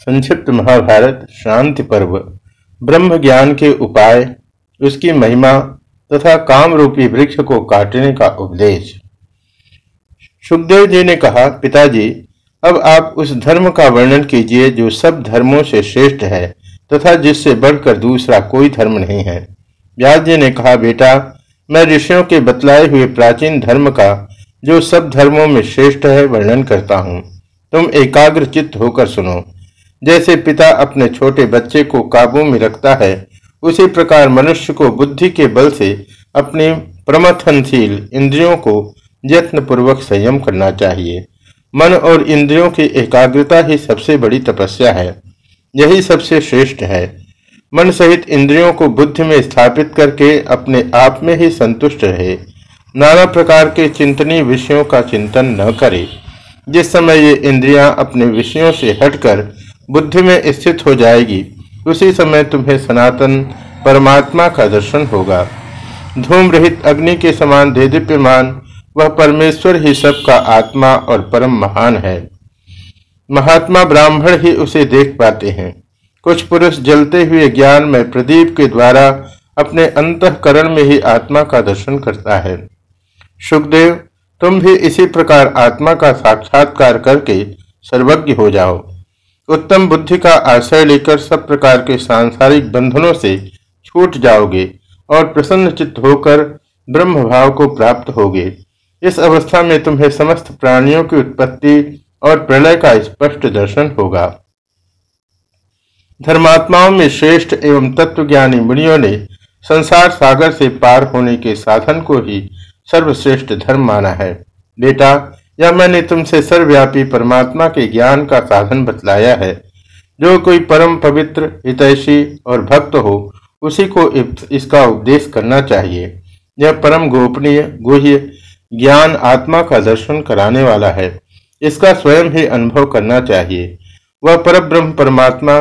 संक्षिप्त महाभारत, शांति पर्व। ब्रह्म ज्ञान के उपाय, उसकी महिमा तथा काम रूपी वृक्ष को काटने का उपदेश। सुखदेव जी ने कहा, पिताजी, अब आप उस धर्म का वर्णन कीजिए जो सब धर्मों से श्रेष्ठ है तथा जिससे बढ़कर दूसरा कोई धर्म नहीं है। व्यास जी ने कहा, बेटा, मैं ऋषियों के बतलाए हुए प्राचीन धर्म का, जो सब धर्मों में श्रेष्ठ है, वर्णन करता हूँ। तुम एकाग्र चित्त होकर सुनो। जैसे पिता अपने छोटे बच्चे को काबू में रखता है, उसी प्रकार मनुष्य को बुद्धि के बल से अपने प्रमथनशील इंद्रियों को यत्न पूर्वक संयम करना चाहिए। मन और इंद्रियों की एकाग्रता ही सबसे बड़ी तपस्या है। यही सबसे श्रेष्ठ है। मन सहित इंद्रियों को बुद्धि में स्थापित करके अपने आप में ही संतुष्ट रहे। नाना प्रकार के चिंतनीय विषयों का चिंतन न करे। जिस समय ये इंद्रियाँ अपने विषयों से हटकर बुद्धि में स्थित हो जाएगी। उसी समय तुम्हें सनातन परमात्मा का दर्शन होगा। धूम रहित अग्नि के समान दे दीप्यमान वह परमेश्वर ही सबका आत्मा और परम महान है। महात्मा ब्राह्मण ही उसे देख पाते हैं। कुछ पुरुष जलते हुए ज्ञान में प्रदीप के द्वारा अपने अंतकरण में ही आत्मा का दर्शन करता है। सुखदेव, तुम भी इसी प्रकार आत्मा का साक्षात्कार करके सर्वज्ञ हो जाओ। उत्तम बुद्धि का आश्रय लेकर सब प्रकार के सांसारिक बंधनों से छूट जाओगे और प्रसन्न चित्त होकर ब्रह्म भाव को प्राप्त होगे। इस अवस्था में तुम्हें समस्त प्राणियों की उत्पत्ति और प्रलय का स्पष्ट दर्शन होगा। धर्मात्माओं में श्रेष्ठ एवं तत्वज्ञानी मुनियों ने संसार सागर से पार होने के साधन को ही सर्वश्रेष्ठ धर्म माना है। बेटा यह मैंने तुमसे सर्वव्यापी परमात्मा के ज्ञान का साधन बतलाया है। जो कोई परम पवित्र, हितैषी और भक्त हो, उसी को इसका उपदेश करना चाहिए। यह परम गोपनीय, गुह्य ज्ञान आत्मा का दर्शन कराने वाला है। इसका स्वयं ही अनुभव करना चाहिए। वह पर ब्रह्म परमात्मा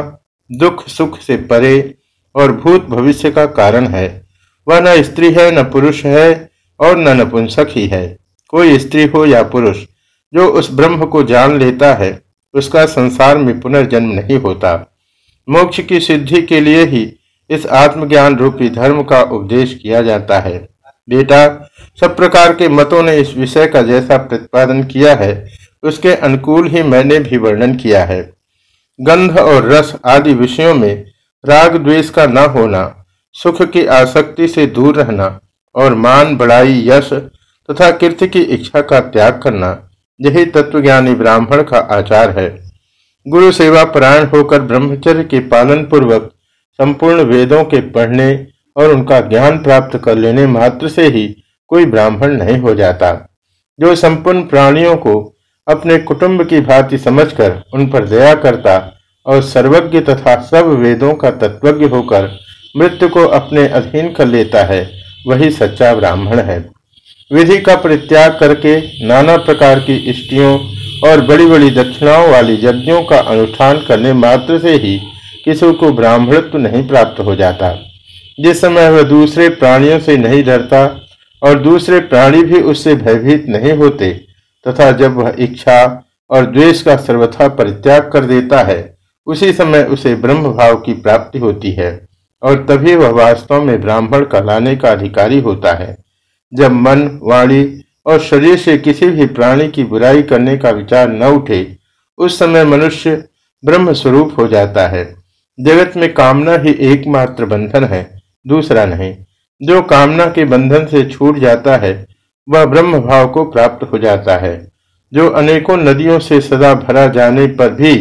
दुख, सुख से परे और भूत भविष्य का कारण है। वह न स्त्री है, न पुरुष है और न नपुंसक ही है। कोई स्त्री हो या पुरुष, जो उस ब्रह्म को जान लेता है, उसका संसार में पुनर्जन्म नहीं होता। मोक्ष की सिद्धि के लिए ही इस आत्मज्ञान रूपी धर्म का उपदेश किया जाता है। बेटा, सब प्रकार के मतों ने इस विषय का जैसा प्रतिपादन किया है, उसके अनुकूल ही मैंने भी वर्णन किया है। गंध और रस आदि विषयों में राग द्वेष का न होना, सुख की आसक्ति से दूर रहना और मान, बड़ाई, यश तथा कीर्ति की इच्छा का त्याग करना, यही तत्वज्ञानी ब्राह्मण का आचार है। गुरु सेवा परायण होकर ब्रह्मचर्य के पालन पूर्वक संपूर्ण वेदों के पढ़ने और उनका ज्ञान प्राप्त कर लेने मात्र से ही कोई ब्राह्मण नहीं हो जाता। जो संपूर्ण प्राणियों को अपने कुटुंब की भांति समझकर उन पर दया करता और सर्वज्ञ तथा सब वेदों का तत्वज्ञ होकर मृत्यु को अपने अधीन कर लेता है, वही सच्चा ब्राह्मण है। विधि का परित्याग करके नाना प्रकार की इष्टियों और बड़ी बड़ी दक्षिणाओं वाली यज्ञों का अनुष्ठान करने मात्र से ही किसी को ब्राह्मणत्व नहीं प्राप्त हो जाता। जिस समय वह दूसरे प्राणियों से नहीं डरता और दूसरे प्राणी भी उससे भयभीत नहीं होते, तथा जब वह इच्छा और द्वेष का सर्वथा परित्याग कर देता है, उसी समय उसे ब्रह्म भाव की प्राप्ति होती है और तभी वह वास्तव में ब्राह्मण कहलाने का अधिकारी होता है। जब मन, वाणी और शरीर से किसी भी प्राणी की बुराई करने का विचार न उठे, उस समय मनुष्य ब्रह्म स्वरूप हो जाता है। जगत में कामना ही एकमात्र बंधन है, दूसरा नहीं। जो कामना के बंधन से छूट जाता है, वह ब्रह्म भाव को प्राप्त हो जाता है। जो अनेकों नदियों से सदा भरा जाने पर भी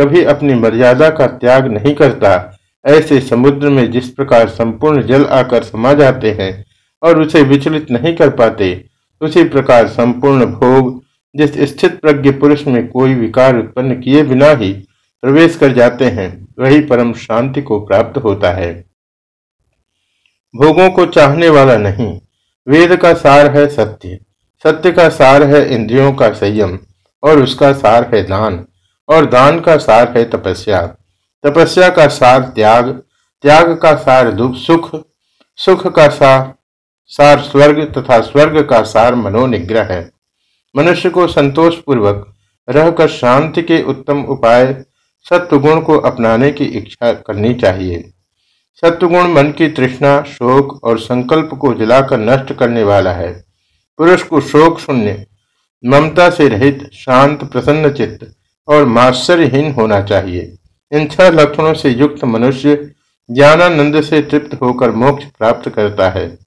कभी अपनी मर्यादा का त्याग नहीं करता, ऐसे समुद्र में जिस प्रकार संपूर्ण जल आकर समा जाते हैं और उसे विचलित नहीं कर पाते। उसी प्रकार संपूर्ण भोग, जिस स्थित प्रज्ञ पुरुष में कोई विकार उत्पन्न किए बिना ही प्रवेश कर जाते हैं, वही परम शांति को प्राप्त होता है। भोगों को चाहने वाला नहीं। वेद का सार है सत्य। सत्य का सार है इंद्रियों का संयम, और उसका सार है दान, और दान का सार है तपस्या। तपस्या का सार त्याग त्याग का सार दुख, सुख सुख का सार सार स्वर्ग तथा स्वर्ग का सार मनोनिग्रह है। मनुष्य को संतोष पूर्वक रहकर शांति के उत्तम उपाय सत्वगुण को अपनाने की इच्छा करनी चाहिए। सत्वगुण मन की तृष्णा, शोक और संकल्प को जलाकर नष्ट करने वाला है। पुरुष को शोक शून्य, ममता से रहित, शांत, प्रसन्न चित्त और माश्चर्यहीन होना चाहिए। इन छह लक्षणों से युक्त मनुष्य ज्ञानानंद से तृप्त होकर मोक्ष प्राप्त करता है।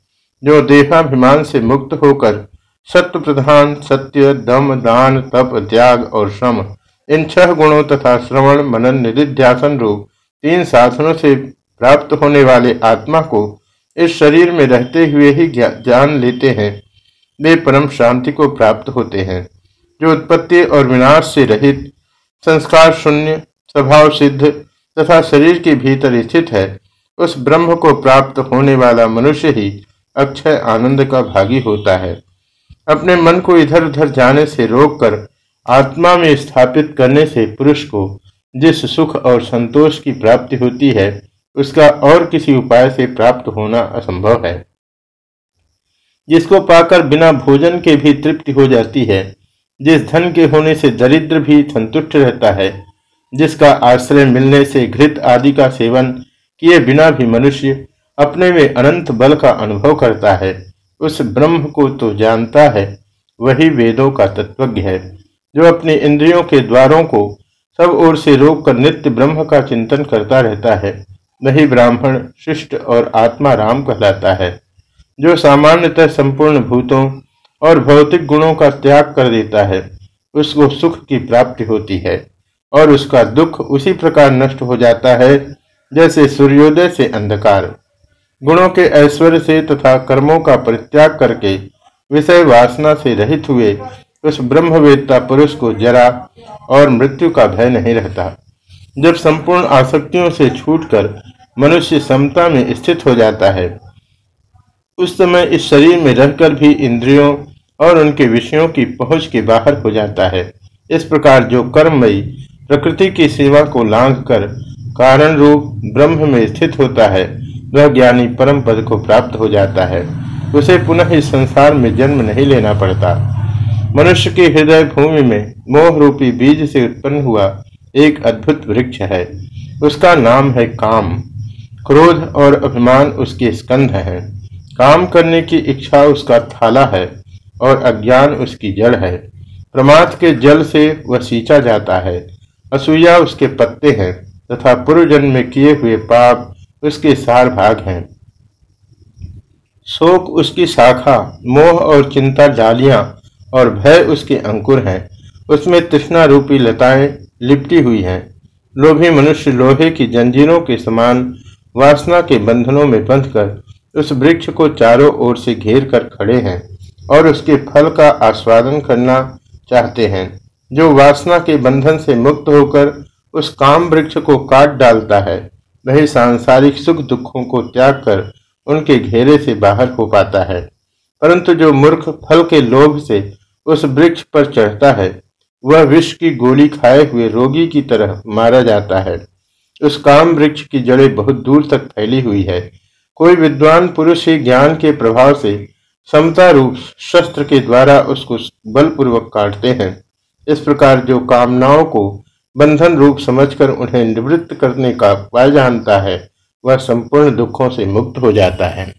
जो देहाभिमान से मुक्त होकर सत्य प्रधान सत्य, दम, दान, तप, त्याग और श्रम, इन छह गुणों तथा श्रवण, मनन, निधिध्यासन रूप तीन साधनों से प्राप्त होने वाले आत्मा को इस शरीर में रहते हुए ही जान लेते हैं। वे परम शांति को प्राप्त होते हैं, जो उत्पत्ति और विनाश से रहित, संस्कार शून्य, स्वभाव सिद्ध तथा शरीर के भीतर स्थित है, उस ब्रह्म को प्राप्त होने वाला मनुष्य ही अक्षय आनंद का भागी होता है। अपने मन को इधर उधर जाने से रोककर आत्मा में स्थापित करने से पुरुष को जिस सुख और संतोष की प्राप्ति होती है, उसका और किसी उपाय से प्राप्त होना असंभव है। जिसको पाकर बिना भोजन के भी तृप्ति हो जाती है, जिस धन के होने से दरिद्र भी संतुष्ट रहता है, जिसका आश्रय मिलने से घृत आदि का सेवन किए बिना भी मनुष्य अपने में अनंत बल का अनुभव करता है, उस ब्रह्म को तो जानता है, वही वेदों का तत्वज्ञ है, जो अपने इंद्रियों के द्वारों को सब ओर से रोक कर नित्य ब्रह्म का चिंतन करता रहता है, वही ब्राह्मण शिष्ट और आत्मा राम कहलाता है, जो सामान्यतः संपूर्ण भूतों और भौतिक गुणों का त्याग कर देता है, उसको सुख की प्राप्ति होती है, और उसका दुख उसी प्रकार नष्ट हो जाता है, जैसे सूर्योदय से अंधकार। गुणों के ऐश्वर्य से तथा कर्मों का परित्याग करके विषय वासना से रहित हुए उस ब्रह्मवेत्ता पुरुष को जरा और मृत्यु का भय नहीं रहता। जब संपूर्ण आसक्तियों से छूटकर मनुष्य समता में स्थित हो जाता है, उस समय इस शरीर में रहकर भी इंद्रियों और उनके विषयों की पहुँच के बाहर हो जाता है। इस प्रकार जो कर्ममयी प्रकृति की सेवा को लांघ कर कारण रूप ब्रह्म में स्थित होता है वह ज्ञानी परम पद को प्राप्त हो जाता है। उसे पुनः इस संसार में जन्म नहीं लेना पड़ता। मनुष्य के हृदय भूमि में मोह रूपी बीज से उत्पन्न हुआ एक अद्भुत वृक्ष है। उसका नाम है काम। क्रोध और अभिमान उसके स्कंध हैं। काम करने की इच्छा उसका थाला है और अज्ञान उसकी जड़ है। प्रमाद के जल से वह सींचा जाता है। असूया उसके पत्ते हैं तथा पूर्वजन्म में किए हुए पाप उसके सार भाग हैं। शोक उसकी शाखा, मोह और चिंता जालियाँ और भय उसके अंकुर हैं। उसमें तृष्णा रूपी लताएँ लिपटी हुई हैं। लोभी मनुष्य लोहे की जंजीरों के समान वासना के बंधनों में बंधकर उस वृक्ष को चारों ओर से घेर कर खड़े हैं और उसके फल का आस्वादन करना चाहते हैं। जो वासना के बंधन से मुक्त होकर उस काम वृक्ष को काट डालता है। वही सांसारिक सुख दुखों को त्याग कर उनके घेरे से बाहर हो पाता है। परंतु जो मूर्ख फल के लोभ से उस वृक्ष पर चढ़ता है, वह विष की गोली खाए हुए रोगी की तरह मारा जाता है। उस काम वृक्ष की जड़ें बहुत दूर तक फैली हुई है। कोई विद्वान पुरुष ही ज्ञान के प्रभाव से समता रूप शस्त्र के द्वारा उसको बलपूर्वक काटते हैं। इस प्रकार जो कामनाओं को बंधन रूप समझकर उन्हें निवृत्त करने का उपाय जानता है, वह संपूर्ण दुखों से मुक्त हो जाता है।